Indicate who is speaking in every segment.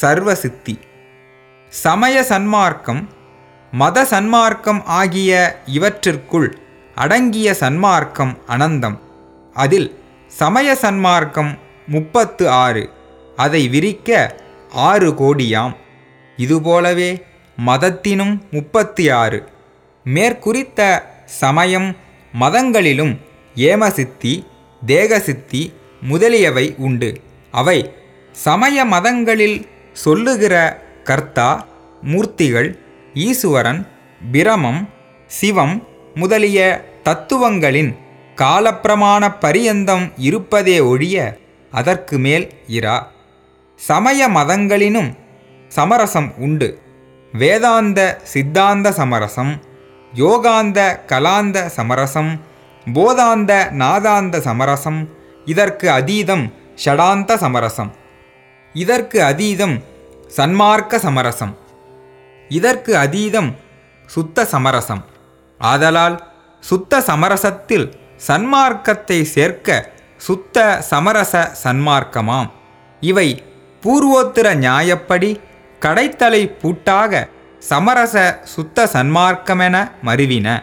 Speaker 1: சர்வசித்தி. சமய சன்மார்க்கம் மத சன்மார்க்கம் ஆகிய இவற்றிற்குள் அடங்கிய சன்மார்க்கம் அனந்தம். அதில் சமய சன்மார்க்கம் முப்பத்து ஆறு அதை விரிக்க ஆறு கோடியாம். இதுபோலவே மதத்தினும் முப்பத்தி ஆறு. மேற்குறித்த சமயம் மதங்களிலும் ஏமசித்தி தேகசித்தி முதலியவை உண்டு. அவை சமய மதங்களில் சொல்லுகிற கர்த்தா மூர்த்திகள் ஈசுவரன் பிரமம் சிவம் முதலிய தத்துவங்களின் காலப்பிரமாண பரியந்தம் இருப்பதே ஒழிய அதற்கு மேல் இரா. சமய மதங்களினும் சமரசம் உண்டு. வேதாந்த சித்தாந்த சமரசம் யோகாந்த கலாந்த சமரசம் போதாந்த நாதாந்த சமரசம் இதற்கு அதீதம் ஷடாந்த சமரசம். இதற்கு அதீதம் சன்மார்க்க சமரசம். இதற்கு அதீதம் சுத்த சமரசம். ஆதலால் சுத்த சமரசத்தில் சன்மார்க்கத்தை சேர்க்க சுத்த சமரச சன்மார்க்கமாம். இவை பூர்வோத்திர நியாயப்படி கடைத்தலை பூட்டாக சமரச சுத்த சன்மார்க்கமென மருவின.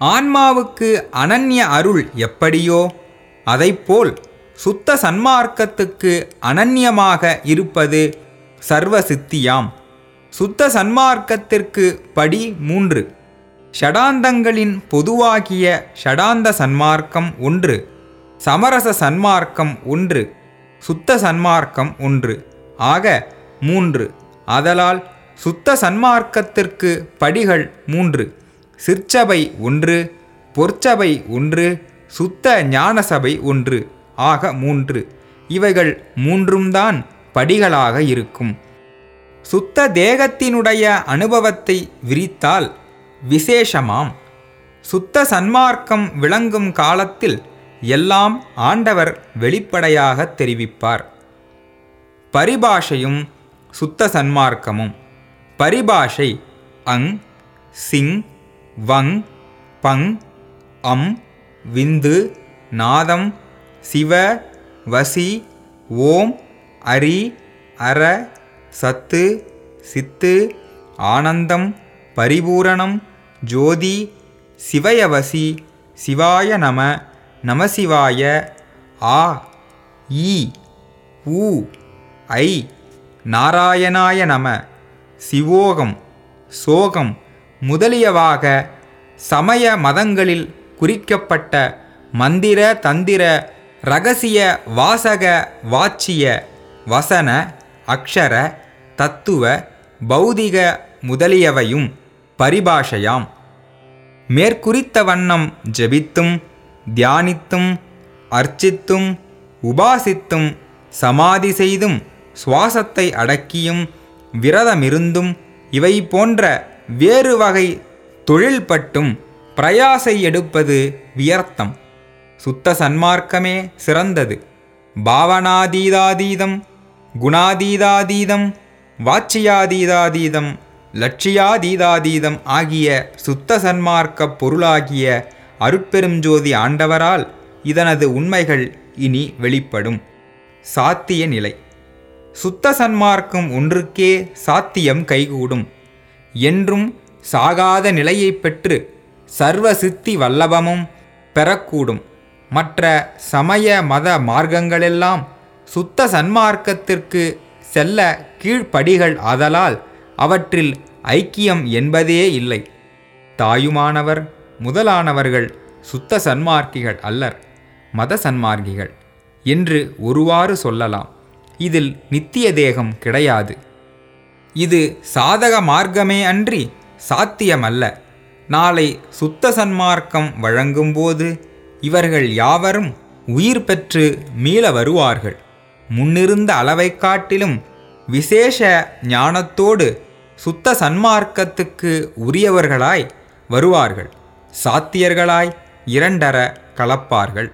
Speaker 1: ஆன்மாவுக்கு அனன்ய அருள் எப்படியோ அதைப்போல் சுத்த சன்மார்க்கத்துக்கு அனன்யமாக இருப்பது சர்வ சித்தியாம் சுத்த சன்மார்க்கத்திற்கு படி மூன்று. ஷடாந்தங்களின் பொதுவாகிய ஷடாந்த சன்மார்க்கம் ஒன்று. சமரச சன்மார்க்கம் ஒன்று. சுத்த சன்மார்க்கம் ஒன்று. ஆக மூன்று. ஆதலால் சுத்த சன்மார்க்கத்திற்கு படிகள் மூன்று. சிற்சபை ஒன்று பொற்சபை ஒன்று சுத்த ஞானசபை ஒன்று. ஆக மூன்று. இவைகள் மூன்றும்தான் படிகளாக இருக்கும். சுத்த தேகத்தினுடைய அனுபவத்தை விரித்தால் விசேஷமாம். சுத்த சன்மார்க்கம் விளங்கும் காலத்தில் எல்லாம் ஆண்டவர் வெளிப்படையாக தெரிவிப்பார். பரிபாஷையும் சுத்த சன்மார்க்கமும். பரிபாஷை அங் சிங் வங் பங் அம் விந்து நாதம் சிவ வசி ஓம் அரி அர சத்து சித்து ஆனந்தம் பரிபூரணம் ஜோதி சிவயவசி சிவாய நம நமசிவாய ஆ ஈ ஊ ஐ நாராயணாய நம சிவோகம் சோகம் முதலியவாக சமய மதங்களில் குறிக்கப்பட்ட மந்திர தந்திர ரகசிய வாசக வாச்சிய வசன அக்ஷர தத்துவ பௌதிக முதலியவையும் பரிபாஷையாம். மேற்குறித்த வண்ணம் ஜெபித்தும் தியானித்தும் அர்ச்சித்தும் உபாசித்தும் சமாதி செய்தும் சுவாசத்தை அடக்கியும் விரதமிருந்தும் இவை போன்ற வேறு வகை தொழில்பட்டும் பிரயாசை எடுப்பது வியர்த்தம். சுத்த சன்மார்க்கமே சிறந்தது. பாவனாதீதாதீதம் குணாதீதாதீதம் வாட்சியாதீதாதீதம் லட்சியாதீதாதீதம் ஆகிய சுத்த சன்மார்க்க பொருளாகிய அருட்பெருஞ்சோதி ஆண்டவரால் இதனது உண்மைகள் இனி வெளிப்படும். சாத்திய நிலை. சுத்த சன்மார்க்கம் ஒன்றுக்கே சாத்தியம் கைகூடும். என்றும் சாகாத நிலையை பெற்று சர்வ சித்தி வல்லபமும் பெறக்கூடும். மற்ற சமய மத மார்க்கங்களெல்லாம் சுத்த சன்மார்க்கத்திற்கு செல்ல கீழ்ப்படிகள் ஆதலால் அவற்றில் ஐக்கியம் என்பதே இல்லை. தாயுமானவர் முதலானவர்கள் சுத்த சன்மார்க்கிகள் அல்லர் மத சன்மார்க்கிகள் என்று ஒருவாறு சொல்லலாம். இதில் நித்திய தேகம் கிடையாது. இது சாதக மார்க்கமே அன்றி சாத்தியமல்ல. நாளை சுத்த சன்மார்க்கம் வழங்கும்போது இவர்கள் யாவரும் உயிர் பெற்று மீள வருவார்கள். முன்னிருந்த அளவைக் காட்டிலும் விசேஷ ஞானத்தோடு சுத்த சன்மார்க்கத்துக்கு உரியவர்களாய் வருவார்கள். சாத்தியர்களாய் இரண்டர கலப்பார்கள்.